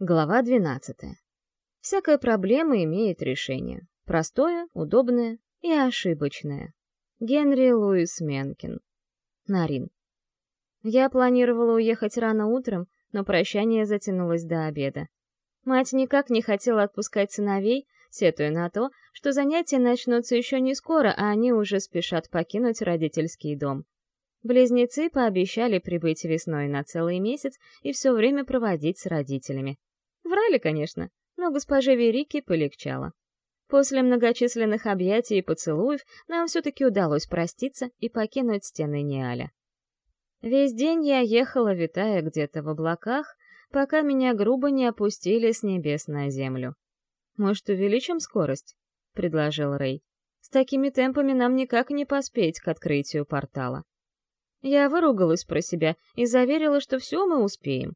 Глава 12. Всякая проблема имеет решение. Простое, удобное и ошибочное. Генри Луис Менкин. Нарин. Я планировала уехать рано утром, но прощание затянулось до обеда. Мать никак не хотела отпускать сыновей, сетуя на то, что занятия начнутся еще не скоро, а они уже спешат покинуть родительский дом. Близнецы пообещали прибыть весной на целый месяц и все время проводить с родителями. Врали, конечно, но госпоже Верике полегчало. После многочисленных объятий и поцелуев нам все-таки удалось проститься и покинуть стены Ниаля. Весь день я ехала, витая где-то в облаках, пока меня грубо не опустили с небес на землю. «Может, увеличим скорость?» — предложил Рэй. «С такими темпами нам никак не поспеть к открытию портала». Я выругалась про себя и заверила, что все мы успеем.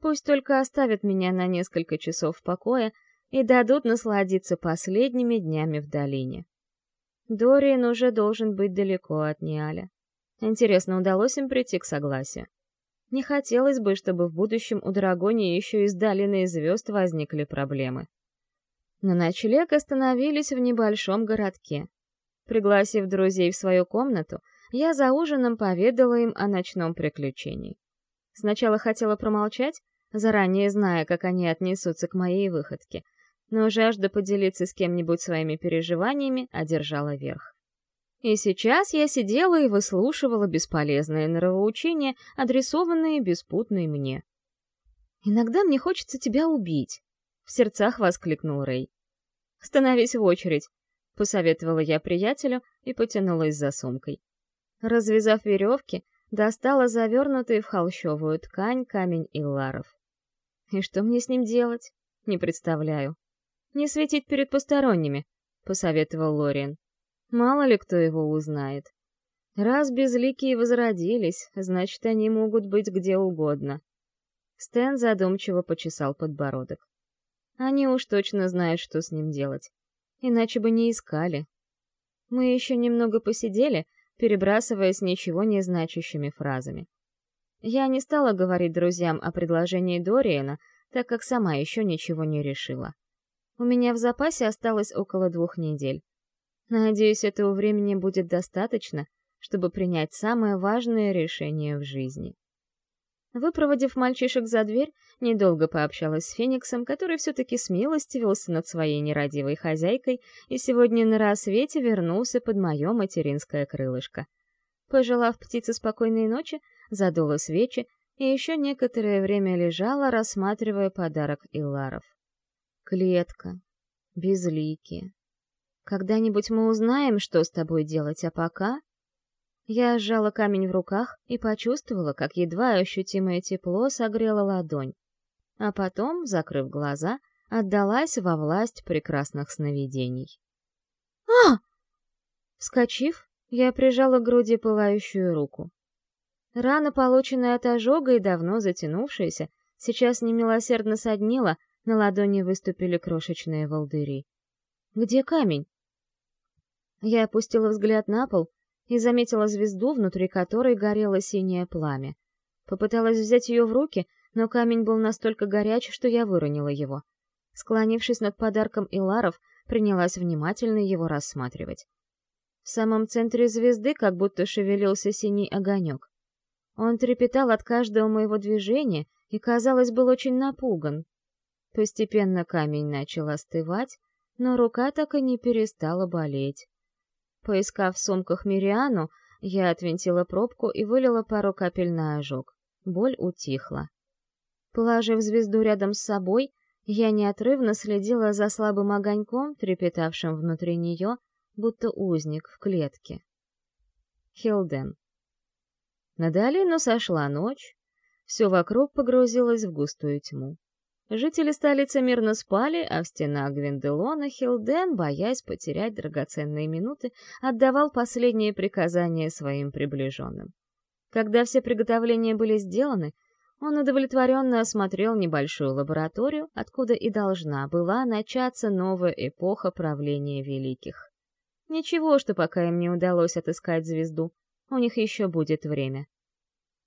Пусть только оставят меня на несколько часов в покое и дадут насладиться последними днями в долине. Дориан уже должен быть далеко от Ниаля. Интересно, удалось им прийти к согласию? Не хотелось бы, чтобы в будущем у Драгони еще из долины звезд возникли проблемы. На ночлег остановились в небольшом городке. Пригласив друзей в свою комнату, я за ужином поведала им о ночном приключении. Сначала хотела промолчать, заранее зная, как они отнесутся к моей выходке, но жажда поделиться с кем-нибудь своими переживаниями одержала верх. И сейчас я сидела и выслушивала бесполезные нравоучения, адресованные беспутной мне. «Иногда мне хочется тебя убить», — в сердцах воскликнул Рэй. «Становись в очередь», — посоветовала я приятелю и потянулась за сумкой. Развязав веревки, достала завернутый в холщовую ткань камень Илларов. И что мне с ним делать? Не представляю. Не светить перед посторонними, посоветовал Лориан. Мало ли кто его узнает. Раз безликие возродились, значит, они могут быть где угодно. Стэн задумчиво почесал подбородок. Они уж точно знают, что с ним делать. Иначе бы не искали. Мы еще немного посидели, перебрасываясь ничего не значащими фразами. Я не стала говорить друзьям о предложении Дориена, так как сама еще ничего не решила. У меня в запасе осталось около двух недель. Надеюсь, этого времени будет достаточно, чтобы принять самое важное решение в жизни. Выпроводив мальчишек за дверь, недолго пообщалась с Фениксом, который все-таки смилостивился над своей нерадивой хозяйкой и сегодня на рассвете вернулся под мое материнское крылышко. Пожелав птице спокойной ночи, задула свечи и еще некоторое время лежала, рассматривая подарок Илларов. Клетка. Безликие. Когда-нибудь мы узнаем, что с тобой делать, а пока я сжала камень в руках и почувствовала, как едва ощутимое тепло согрело ладонь. А потом, закрыв глаза, отдалась во власть прекрасных сновидений. а Вскочив, я прижала к груди пылающую руку. Рана, полученная от ожога и давно затянувшаяся, сейчас немилосердно соднила, на ладони выступили крошечные волдыри. «Где камень?» Я опустила взгляд на пол и заметила звезду, внутри которой горело синее пламя. Попыталась взять ее в руки, но камень был настолько горяч, что я выронила его. Склонившись над подарком Иларов, принялась внимательно его рассматривать. В самом центре звезды как будто шевелился синий огонек. Он трепетал от каждого моего движения и, казалось, был очень напуган. Постепенно камень начал остывать, но рука так и не перестала болеть. Поискав в сумках Мириану, я отвинтила пробку и вылила пару капель на ожог. Боль утихла. Положив звезду рядом с собой, я неотрывно следила за слабым огоньком, трепетавшим внутри нее, будто узник в клетке. Хилден. На долину сошла ночь, все вокруг погрузилось в густую тьму. Жители столицы мирно спали, а в стенах Гвинделона Хилден, боясь потерять драгоценные минуты, отдавал последние приказания своим приближенным. Когда все приготовления были сделаны, он удовлетворенно осмотрел небольшую лабораторию, откуда и должна была начаться новая эпоха правления великих. Ничего, что пока им не удалось отыскать звезду, у них еще будет время.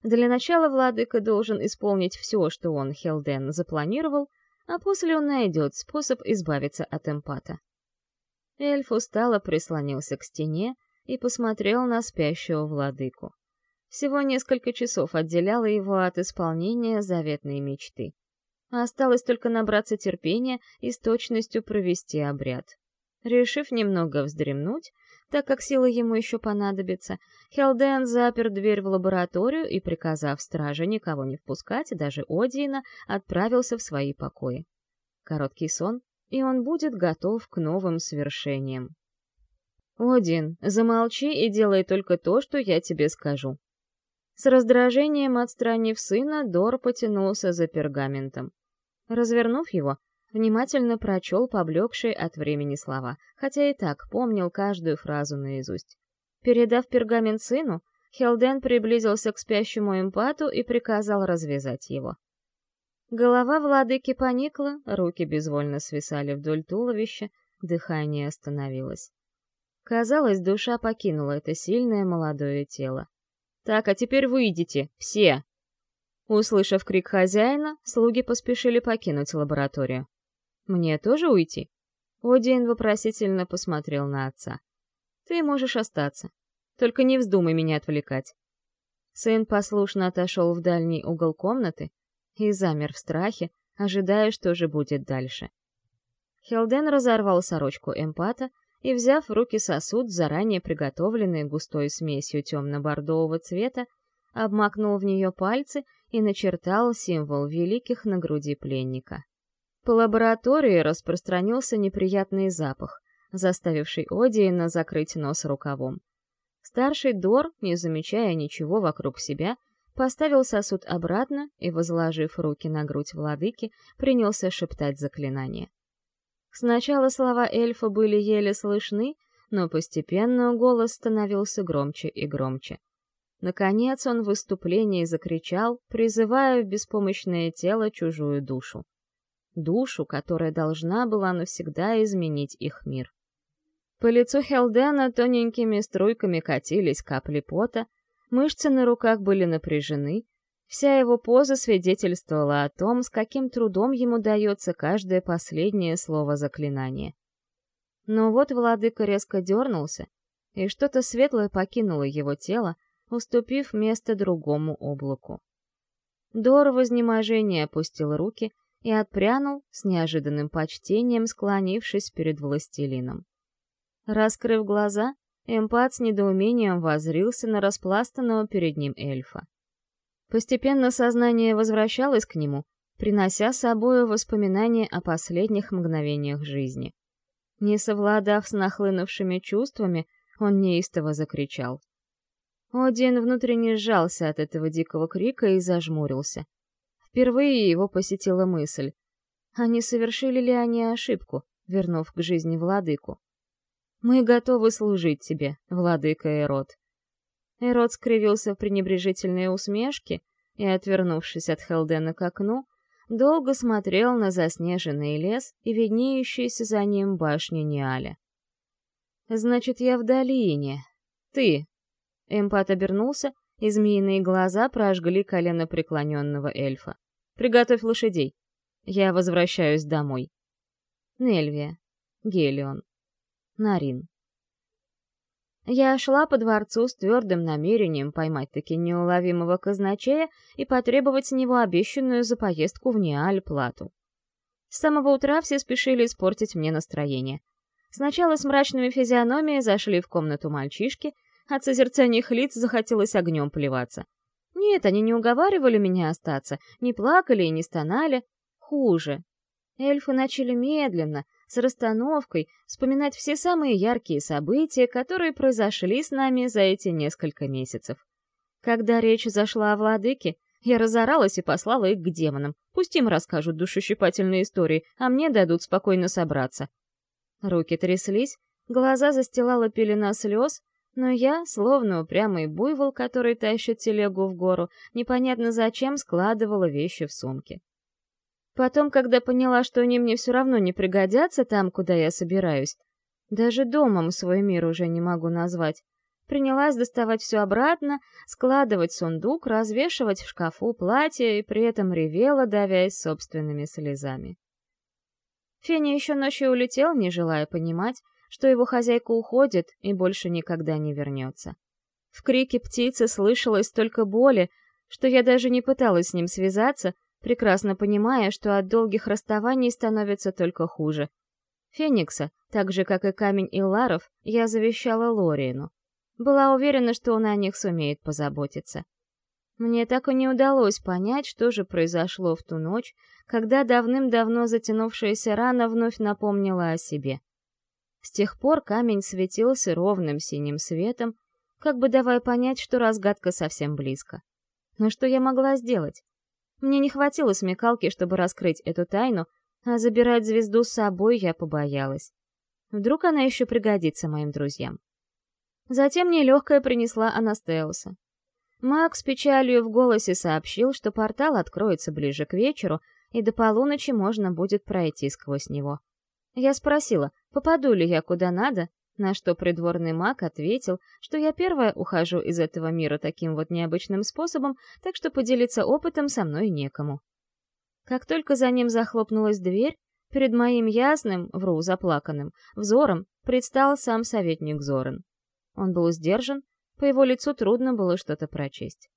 Для начала владыка должен исполнить все, что он, Хелден, запланировал, а после он найдет способ избавиться от эмпата. Эльф устало прислонился к стене и посмотрел на спящего владыку. Всего несколько часов отделяло его от исполнения заветной мечты. Осталось только набраться терпения и с точностью провести обряд. Решив немного вздремнуть, так как силы ему еще понадобятся, Хелден запер дверь в лабораторию и, приказав страже никого не впускать, даже Одиена, отправился в свои покои. Короткий сон, и он будет готов к новым свершениям. «Один, замолчи и делай только то, что я тебе скажу». С раздражением отстранив сына, Дор потянулся за пергаментом. Развернув его, внимательно прочел поблекшие от времени слова, хотя и так помнил каждую фразу наизусть. Передав пергамент сыну, Хелден приблизился к спящему эмпату и приказал развязать его. Голова владыки поникла, руки безвольно свисали вдоль туловища, дыхание остановилось. Казалось, душа покинула это сильное молодое тело. «Так, а теперь выйдите, все!» Услышав крик хозяина, слуги поспешили покинуть лабораторию. «Мне тоже уйти?» Один вопросительно посмотрел на отца. «Ты можешь остаться. Только не вздумай меня отвлекать». Сын послушно отошел в дальний угол комнаты и замер в страхе, ожидая, что же будет дальше. Хелден разорвал сорочку эмпата и, взяв в руки сосуд, заранее приготовленный густой смесью темно-бордового цвета, обмакнул в нее пальцы и начертал символ великих на груди пленника. По лаборатории распространился неприятный запах, заставивший Одиена закрыть нос рукавом. Старший Дор, не замечая ничего вокруг себя, поставил сосуд обратно и, возложив руки на грудь владыки, принялся шептать заклинание. Сначала слова эльфа были еле слышны, но постепенно голос становился громче и громче. Наконец он в выступлении закричал, призывая в беспомощное тело чужую душу. Душу, которая должна была навсегда изменить их мир. По лицу Хелдена тоненькими струйками катились капли пота, мышцы на руках были напряжены, вся его поза свидетельствовала о том, с каким трудом ему дается каждое последнее слово заклинания. Но вот владыка резко дернулся, и что-то светлое покинуло его тело, уступив место другому облаку. Дор в опустил руки и отпрянул, с неожиданным почтением склонившись перед властелином. Раскрыв глаза, эмпат с недоумением возрился на распластанного перед ним эльфа. Постепенно сознание возвращалось к нему, принося с собой воспоминания о последних мгновениях жизни. Не совладав с нахлынувшими чувствами, он неистово закричал — один внутренне сжался от этого дикого крика и зажмурился. Впервые его посетила мысль. А не совершили ли они ошибку, вернув к жизни владыку? «Мы готовы служить тебе, владыка Эрот». Эрот скривился в пренебрежительной усмешке и, отвернувшись от Хелдена к окну, долго смотрел на заснеженный лес и виднеющиеся за ним башни Ниаля. «Значит, я в долине. Ты, Эмпат обернулся, и змеиные глаза прожгли колено преклоненного эльфа. «Приготовь лошадей. Я возвращаюсь домой». Нельвия. Гелион. Нарин. Я шла по дворцу с твердым намерением поймать-таки неуловимого казначея и потребовать с него обещанную за поездку в Неаль плату. С самого утра все спешили испортить мне настроение. Сначала с мрачными физиономиями зашли в комнату мальчишки, от созерцания их лиц захотелось огнем плеваться. Нет, они не уговаривали меня остаться, не плакали и не стонали. Хуже. Эльфы начали медленно, с расстановкой, вспоминать все самые яркие события, которые произошли с нами за эти несколько месяцев. Когда речь зашла о владыке, я разоралась и послала их к демонам. Пусть им расскажут душещипательные истории, а мне дадут спокойно собраться. Руки тряслись, глаза застилала пелена слез, но я, словно упрямый буйвол, который тащит телегу в гору, непонятно зачем складывала вещи в сумке. Потом, когда поняла, что они мне все равно не пригодятся там, куда я собираюсь, даже домом свой мир уже не могу назвать, принялась доставать все обратно, складывать сундук, развешивать в шкафу платье и при этом ревела, давясь собственными слезами. Феня еще ночью улетел, не желая понимать, что его хозяйка уходит и больше никогда не вернется. В крике птицы слышалось столько боли, что я даже не пыталась с ним связаться, прекрасно понимая, что от долгих расставаний становится только хуже. Феникса, так же, как и камень Илларов, я завещала Лориину. Была уверена, что он о них сумеет позаботиться. Мне так и не удалось понять, что же произошло в ту ночь, когда давным-давно затянувшаяся рана вновь напомнила о себе. С тех пор камень светился ровным синим светом, как бы давая понять, что разгадка совсем близко. Но что я могла сделать? Мне не хватило смекалки, чтобы раскрыть эту тайну, а забирать звезду с собой я побоялась. Вдруг она еще пригодится моим друзьям. Затем нелегкая принесла Анастеуса. Маг с печалью в голосе сообщил, что портал откроется ближе к вечеру, и до полуночи можно будет пройти сквозь него. Я спросила, попаду ли я куда надо, на что придворный маг ответил, что я первая ухожу из этого мира таким вот необычным способом, так что поделиться опытом со мной некому. Как только за ним захлопнулась дверь, перед моим ясным, вру, заплаканным, взором предстал сам советник Зоран. Он был сдержан, по его лицу трудно было что-то прочесть.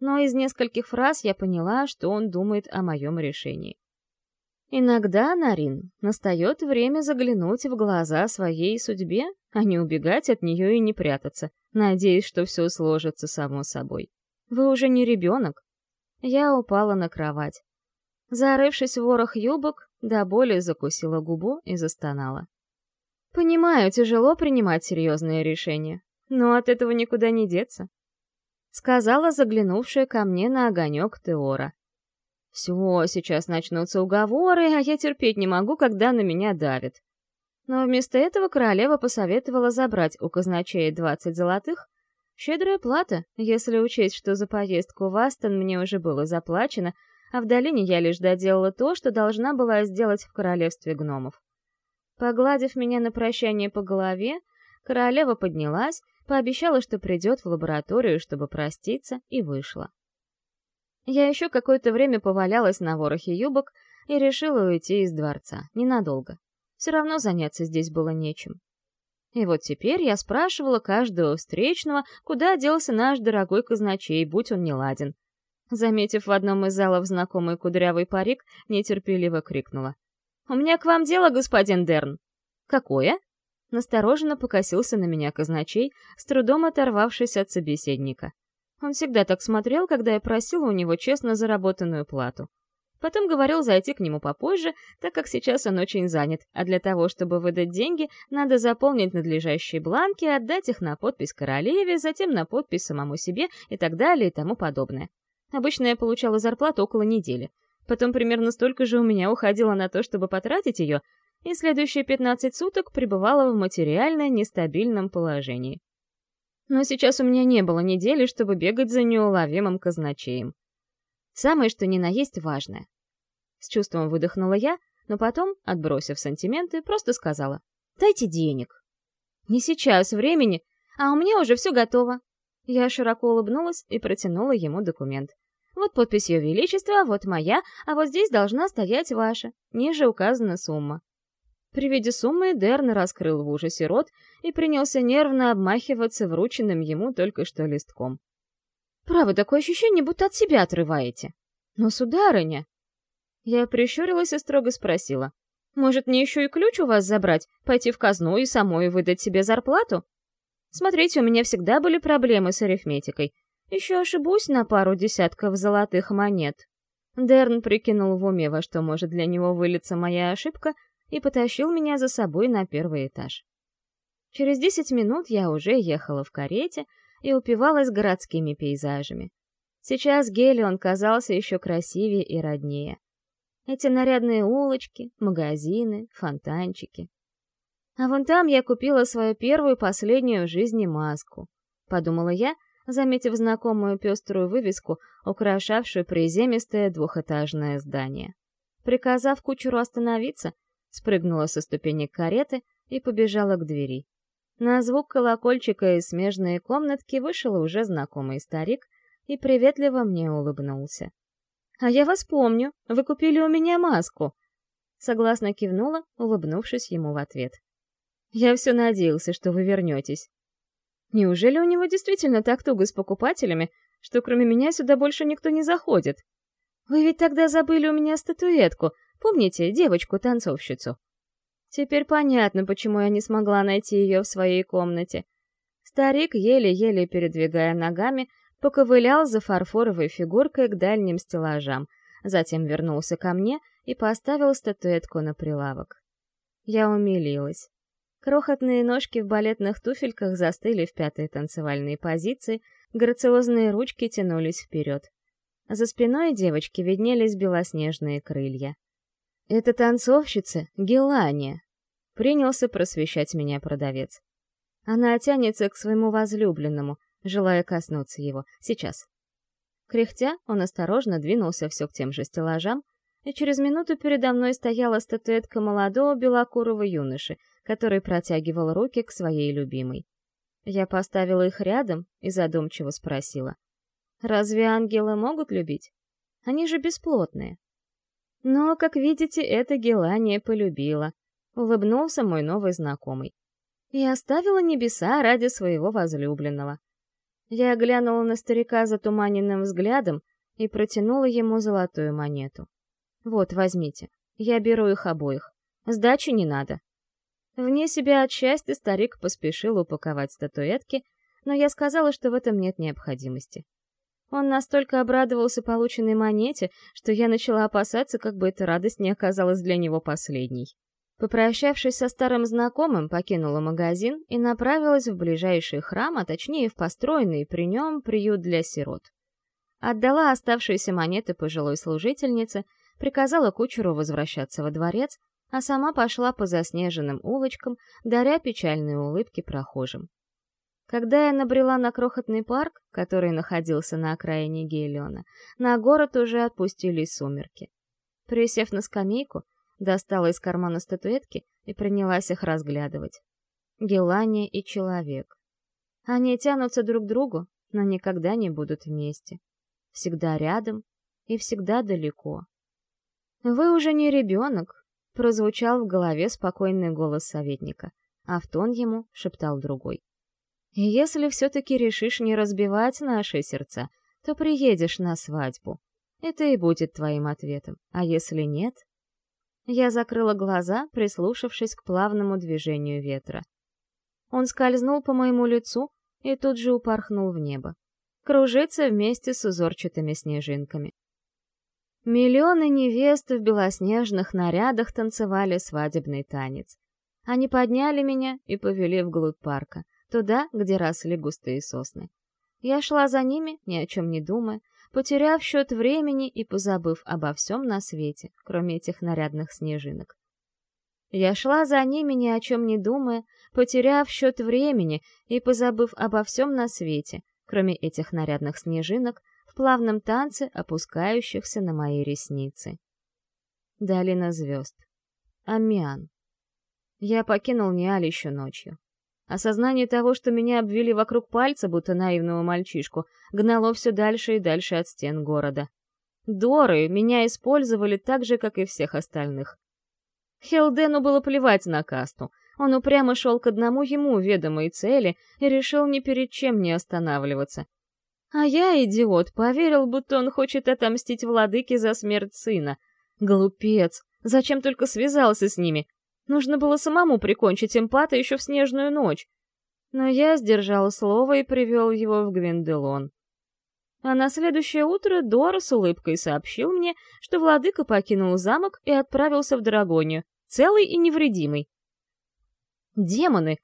Но из нескольких фраз я поняла, что он думает о моем решении. Иногда, Нарин, настает время заглянуть в глаза своей судьбе, а не убегать от нее и не прятаться, надеясь, что все сложится само собой. Вы уже не ребенок. Я упала на кровать. Зарывшись в ворох юбок, до боли закусила губу и застонала. Понимаю, тяжело принимать серьезные решения, но от этого никуда не деться. Сказала заглянувшая ко мне на огонек Теора. Все, сейчас начнутся уговоры, а я терпеть не могу, когда на меня давят. Но вместо этого королева посоветовала забрать у казначея 20 золотых. Щедрая плата, если учесть, что за поездку в Астон мне уже было заплачено, а в долине я лишь доделала то, что должна была сделать в королевстве гномов. Погладив меня на прощание по голове, королева поднялась, пообещала, что придет в лабораторию, чтобы проститься, и вышла. Я еще какое-то время повалялась на ворохе юбок и решила уйти из дворца, ненадолго. Все равно заняться здесь было нечем. И вот теперь я спрашивала каждого встречного, куда делся наш дорогой казначей, будь он неладен. Заметив в одном из залов знакомый кудрявый парик, нетерпеливо крикнула. «У меня к вам дело, господин Дерн!» «Какое?» Настороженно покосился на меня казначей, с трудом оторвавшись от собеседника. Он всегда так смотрел, когда я просила у него честно заработанную плату. Потом говорил зайти к нему попозже, так как сейчас он очень занят, а для того, чтобы выдать деньги, надо заполнить надлежащие бланки, отдать их на подпись королеве, затем на подпись самому себе и так далее и тому подобное. Обычно я получала зарплату около недели. Потом примерно столько же у меня уходило на то, чтобы потратить ее, и следующие 15 суток пребывала в материально нестабильном положении но сейчас у меня не было недели, чтобы бегать за неуловимым казначеем. Самое что ни на есть важное. С чувством выдохнула я, но потом, отбросив сантименты, просто сказала «Дайте денег». «Не сейчас, времени, а у меня уже все готово». Я широко улыбнулась и протянула ему документ. «Вот подпись Ее Величества, вот моя, а вот здесь должна стоять ваша. Ниже указана сумма». При виде суммы Дерн раскрыл в ужасе рот и принялся нервно обмахиваться врученным ему только что листком. «Право, такое ощущение, будто от себя отрываете». «Но, сударыня...» Я прищурилась и строго спросила. «Может, мне еще и ключ у вас забрать, пойти в казну и самой выдать себе зарплату?» Смотрите, у меня всегда были проблемы с арифметикой. Еще ошибусь на пару десятков золотых монет. Дерн прикинул в уме, во что может для него вылиться моя ошибка, и потащил меня за собой на первый этаж. Через десять минут я уже ехала в карете и упивалась городскими пейзажами. Сейчас Гелион казался еще красивее и роднее. Эти нарядные улочки, магазины, фонтанчики. А вон там я купила свою первую и последнюю в жизни маску, подумала я, заметив знакомую пеструю вывеску, украшавшую приземистое двухэтажное здание. Приказав кучеру остановиться, спрыгнула со ступенек кареты и побежала к двери. На звук колокольчика из смежной комнатки вышел уже знакомый старик и приветливо мне улыбнулся. «А я вас помню, вы купили у меня маску!» Согласно кивнула, улыбнувшись ему в ответ. «Я все надеялся, что вы вернетесь». Неужели у него действительно так туго с покупателями, что кроме меня сюда больше никто не заходит? Вы ведь тогда забыли у меня статуэтку, помните, девочку-танцовщицу? Теперь понятно, почему я не смогла найти ее в своей комнате. Старик, еле-еле передвигая ногами, поковылял за фарфоровой фигуркой к дальним стеллажам, затем вернулся ко мне и поставил статуэтку на прилавок. Я умилилась. Крохотные ножки в балетных туфельках застыли в пятой танцевальной позиции, грациозные ручки тянулись вперед. За спиной девочки виднелись белоснежные крылья. «Это танцовщица Гелания», — принялся просвещать меня продавец. Она тянется к своему возлюбленному, желая коснуться его. Сейчас. Кряхтя, он осторожно двинулся все к тем же стеллажам, и через минуту передо мной стояла статуэтка молодого белокурого юноши, который протягивал руки к своей любимой. Я поставила их рядом и задумчиво спросила. «Разве ангелы могут любить? Они же бесплотные». Но, как видите, эта Гелания полюбила. Улыбнулся мой новый знакомый. И оставила небеса ради своего возлюбленного. Я глянула на старика затуманенным взглядом и протянула ему золотую монету. «Вот, возьмите. Я беру их обоих. Сдачи не надо». Вне себя от счастья старик поспешил упаковать статуэтки, но я сказала, что в этом нет необходимости. Он настолько обрадовался полученной монете, что я начала опасаться, как бы эта радость не оказалась для него последней. Попрощавшись со старым знакомым, покинула магазин и направилась в ближайший храм, а точнее в построенный при нем приют для сирот. Отдала оставшиеся монеты пожилой служительнице, приказала кучеру возвращаться во дворец, а сама пошла по заснеженным улочкам, даря печальные улыбки прохожим. Когда я набрела на крохотный парк, который находился на окраине Гейлена, на город уже отпустились сумерки. Присев на скамейку, достала из кармана статуэтки и принялась их разглядывать. Гелания и человек. Они тянутся друг к другу, но никогда не будут вместе. Всегда рядом и всегда далеко. «Вы уже не ребенок», — прозвучал в голове спокойный голос советника, а в тон ему шептал другой. «И если все-таки решишь не разбивать наши сердца, то приедешь на свадьбу. Это и будет твоим ответом. А если нет...» Я закрыла глаза, прислушавшись к плавному движению ветра. Он скользнул по моему лицу и тут же упорхнул в небо. Кружится вместе с узорчатыми снежинками. Миллионы невест в белоснежных нарядах танцевали свадебный танец. Они подняли меня и повели вглубь парка, туда, где росли густые сосны. Я шла за ними, ни о чем не думая, потеряв счет времени и позабыв обо всем на свете, кроме этих нарядных снежинок. Я шла за ними, ни о чем не думая, потеряв счет времени и позабыв обо всем на свете, кроме этих нарядных снежинок, в плавном танце, опускающихся на мои ресницы. Долина звезд. Амиан. Я покинул Ниаль еще ночью. Осознание того, что меня обвели вокруг пальца, будто наивного мальчишку, гнало все дальше и дальше от стен города. Доры меня использовали так же, как и всех остальных. Хелдену было плевать на касту. Он упрямо шел к одному ему ведомой цели и решил ни перед чем не останавливаться. А я, идиот, поверил, будто он хочет отомстить владыке за смерть сына. Глупец! Зачем только связался с ними? Нужно было самому прикончить эмпата еще в снежную ночь. Но я сдержал слово и привел его в Гвинделон. А на следующее утро Дора с улыбкой сообщил мне, что владыка покинул замок и отправился в Драгонию, целый и невредимый. Демоны!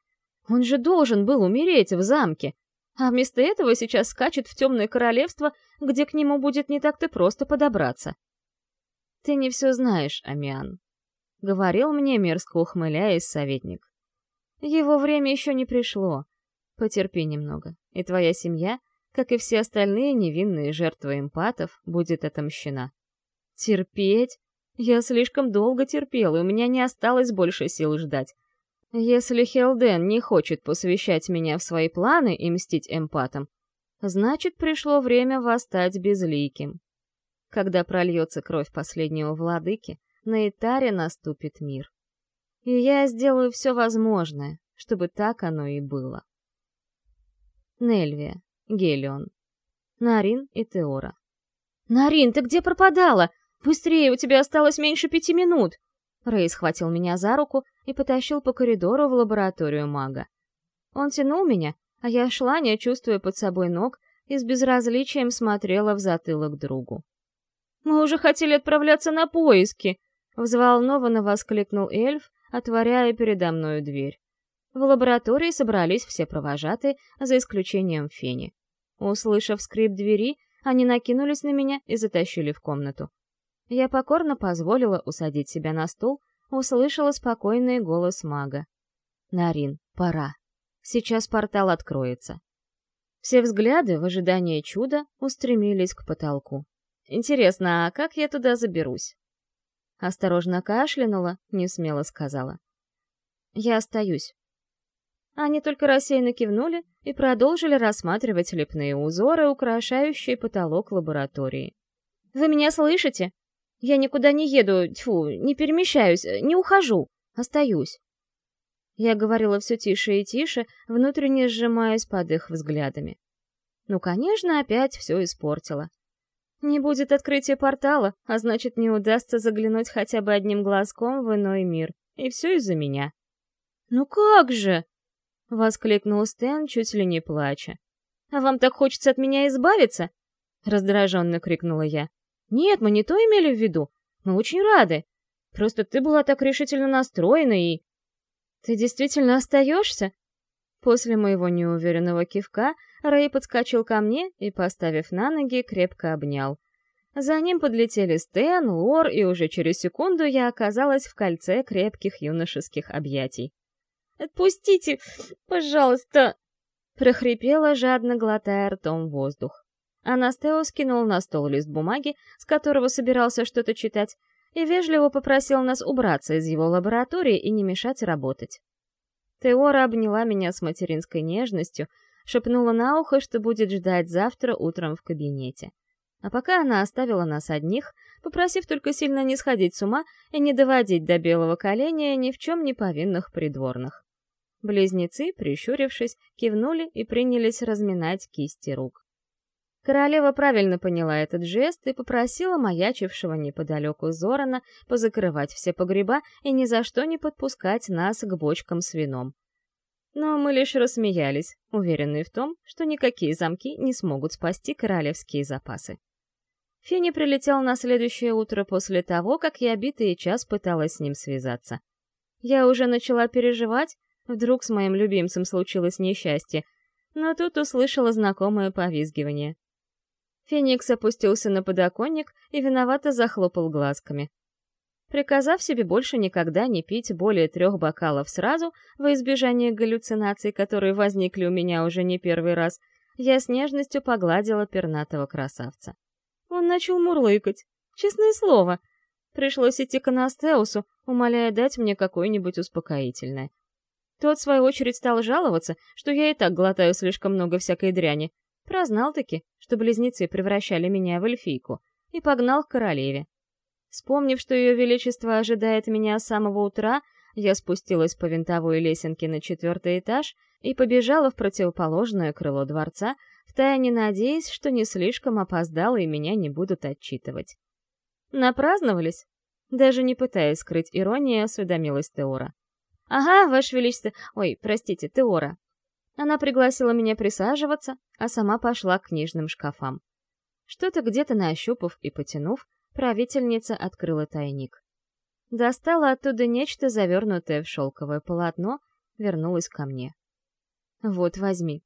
Он же должен был умереть в замке, а вместо этого сейчас скачет в темное королевство, где к нему будет не так-то просто подобраться. «Ты не все знаешь, Амиан», — говорил мне, мерзко ухмыляясь, советник. «Его время еще не пришло. Потерпи немного, и твоя семья, как и все остальные невинные жертвы эмпатов, будет отомщена». «Терпеть? Я слишком долго терпел, и у меня не осталось больше сил ждать. Если Хелден не хочет посвящать меня в свои планы и мстить эмпатам, значит, пришло время восстать безликим. Когда прольется кровь последнего владыки, на Итаре наступит мир. И я сделаю все возможное, чтобы так оно и было. Нельвия, Гелион, Нарин и Теора. «Нарин, ты где пропадала? Быстрее, у тебя осталось меньше пяти минут!» Рэй схватил меня за руку и потащил по коридору в лабораторию мага. Он тянул меня, а я шла, не чувствуя под собой ног, и с безразличием смотрела в затылок другу. «Мы уже хотели отправляться на поиски!» — взволнованно воскликнул эльф, отворяя передо мною дверь. В лаборатории собрались все провожатые, за исключением Фени. Услышав скрип двери, они накинулись на меня и затащили в комнату. Я покорно позволила усадить себя на стул, услышала спокойный голос мага. «Нарин, пора. Сейчас портал откроется». Все взгляды в ожидании чуда устремились к потолку. «Интересно, а как я туда заберусь?» Осторожно кашлянула, не смело сказала. «Я остаюсь». Они только рассеянно кивнули и продолжили рассматривать лепные узоры, украшающие потолок лаборатории. «Вы меня слышите? Я никуда не еду, тьфу, не перемещаюсь, не ухожу, остаюсь». Я говорила все тише и тише, внутренне сжимаясь под их взглядами. Ну, конечно, опять все испортила. Не будет открытия портала, а значит, не удастся заглянуть хотя бы одним глазком в иной мир. И все из-за меня. «Ну как же?» — воскликнул Стэн, чуть ли не плача. «А вам так хочется от меня избавиться?» — раздраженно крикнула я. «Нет, мы не то имели в виду. Мы очень рады. Просто ты была так решительно настроена и...» «Ты действительно остаешься?» После моего неуверенного кивка Рэй подскочил ко мне и, поставив на ноги, крепко обнял. За ним подлетели Стэн, Лор, и уже через секунду я оказалась в кольце крепких юношеских объятий. «Отпустите, пожалуйста!» прохрипела, жадно глотая ртом воздух. Анастео скинул на стол лист бумаги, с которого собирался что-то читать, и вежливо попросил нас убраться из его лаборатории и не мешать работать. Теора обняла меня с материнской нежностью, шепнула на ухо, что будет ждать завтра утром в кабинете. А пока она оставила нас одних, попросив только сильно не сходить с ума и не доводить до белого коленя ни в чем не повинных придворных. Близнецы, прищурившись, кивнули и принялись разминать кисти рук. Королева правильно поняла этот жест и попросила маячившего неподалеку Зорана позакрывать все погреба и ни за что не подпускать нас к бочкам с вином. Но мы лишь рассмеялись, уверенные в том, что никакие замки не смогут спасти королевские запасы. Фенни прилетел на следующее утро после того, как я битый час пыталась с ним связаться. Я уже начала переживать, вдруг с моим любимцем случилось несчастье, но тут услышала знакомое повизгивание. Феникс опустился на подоконник и виновато захлопал глазками. Приказав себе больше никогда не пить более трех бокалов сразу, во избежание галлюцинаций, которые возникли у меня уже не первый раз, я с нежностью погладила пернатого красавца. Он начал мурлыкать. Честное слово. Пришлось идти к Анастеусу, умоляя дать мне какое-нибудь успокоительное. Тот, в свою очередь, стал жаловаться, что я и так глотаю слишком много всякой дряни, Прознал-таки, что близнецы превращали меня в эльфийку, и погнал к королеве. Вспомнив, что ее величество ожидает меня с самого утра, я спустилась по винтовой лесенке на четвертый этаж и побежала в противоположное крыло дворца, втайне надеясь, что не слишком опоздала и меня не будут отчитывать. Напраздновались? Даже не пытаясь скрыть иронию, осведомилась Теора. «Ага, Ваше Величество... Ой, простите, Теора. Она пригласила меня присаживаться, а сама пошла к книжным шкафам. Что-то где-то нащупав и потянув, правительница открыла тайник. Достала оттуда нечто, завернутое в шелковое полотно, вернулась ко мне. «Вот, возьми.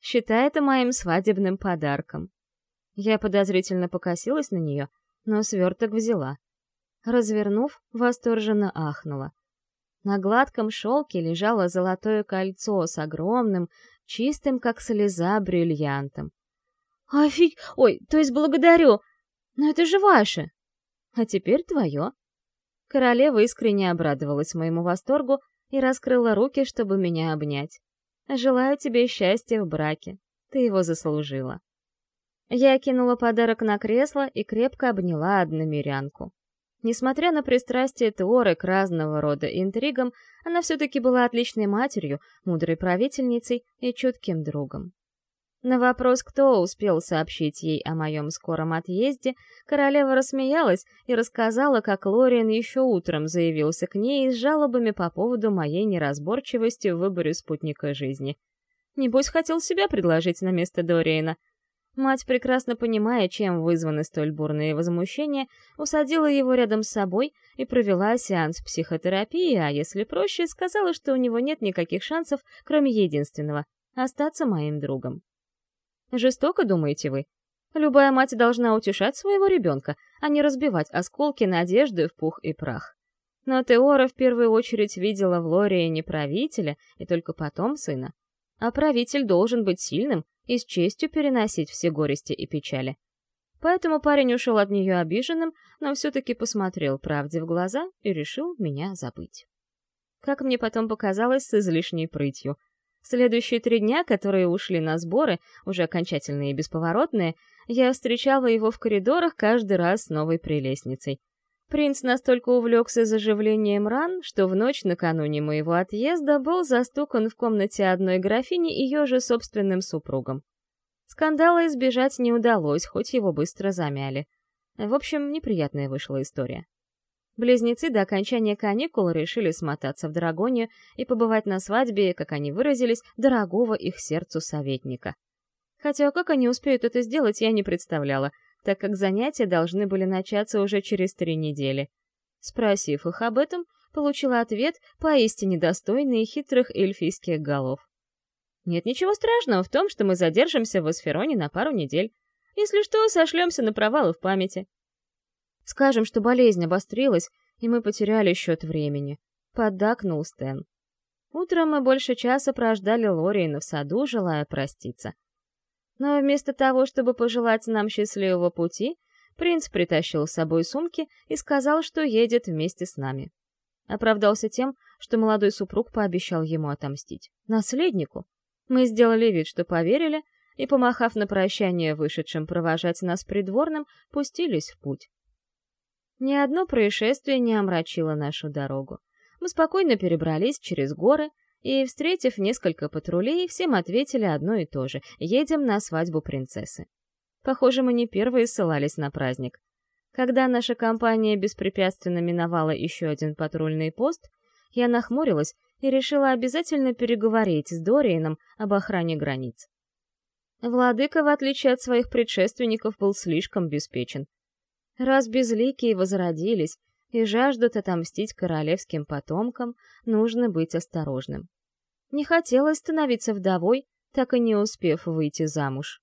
Считай это моим свадебным подарком». Я подозрительно покосилась на нее, но сверток взяла. Развернув, восторженно ахнула. На гладком шелке лежало золотое кольцо с огромным, чистым, как слеза, бриллиантом. «Офиг... Ой, то есть благодарю! Но это же ваше!» «А теперь твое!» Королева искренне обрадовалась моему восторгу и раскрыла руки, чтобы меня обнять. «Желаю тебе счастья в браке. Ты его заслужила». Я кинула подарок на кресло и крепко обняла одномерянку. Несмотря на пристрастие Теоры к разного рода интригам, она все-таки была отличной матерью, мудрой правительницей и чутким другом. На вопрос, кто успел сообщить ей о моем скором отъезде, королева рассмеялась и рассказала, как Лориан еще утром заявился к ней с жалобами по поводу моей неразборчивости в выборе спутника жизни. Небось, хотел себя предложить на место Дориена — Мать, прекрасно понимая, чем вызваны столь бурные возмущения, усадила его рядом с собой и провела сеанс психотерапии, а если проще, сказала, что у него нет никаких шансов, кроме единственного — остаться моим другом. Жестоко, думаете вы? Любая мать должна утешать своего ребенка, а не разбивать осколки надежды в пух и прах. Но Теора в первую очередь видела в Лории не правителя и только потом сына. А правитель должен быть сильным, и с честью переносить все горести и печали. Поэтому парень ушел от нее обиженным, но все-таки посмотрел правде в глаза и решил меня забыть. Как мне потом показалось, с излишней прытью. Следующие три дня, которые ушли на сборы, уже окончательные и бесповоротные, я встречала его в коридорах каждый раз с новой прелестницей — Принц настолько увлекся заживлением ран, что в ночь накануне моего отъезда был застукан в комнате одной графини ее же собственным супругом. Скандала избежать не удалось, хоть его быстро замяли. В общем, неприятная вышла история. Близнецы до окончания каникул решили смотаться в Драгоне и побывать на свадьбе, как они выразились, дорогого их сердцу советника. Хотя как они успеют это сделать, я не представляла, так как занятия должны были начаться уже через три недели. Спросив их об этом, получила ответ, поистине достойный хитрых эльфийских голов. Нет ничего страшного в том, что мы задержимся в Асфероне на пару недель. Если что, сошлемся на провалы в памяти. Скажем, что болезнь обострилась, и мы потеряли счет времени. Поддакнул Стэн. Утром мы больше часа прождали Лориена в саду, желая проститься. Но вместо того, чтобы пожелать нам счастливого пути, принц притащил с собой сумки и сказал, что едет вместе с нами. Оправдался тем, что молодой супруг пообещал ему отомстить. Наследнику. Мы сделали вид, что поверили, и, помахав на прощание вышедшим провожать нас придворным, пустились в путь. Ни одно происшествие не омрачило нашу дорогу. Мы спокойно перебрались через горы, и, встретив несколько патрулей, всем ответили одно и то же — едем на свадьбу принцессы. Похоже, мы не первые ссылались на праздник. Когда наша компания беспрепятственно миновала еще один патрульный пост, я нахмурилась и решила обязательно переговорить с Дорианом об охране границ. Владыка, в отличие от своих предшественников, был слишком беспечен. Раз безликие возродились, и жаждут отомстить королевским потомкам, нужно быть осторожным. Не хотелось становиться вдовой, так и не успев выйти замуж.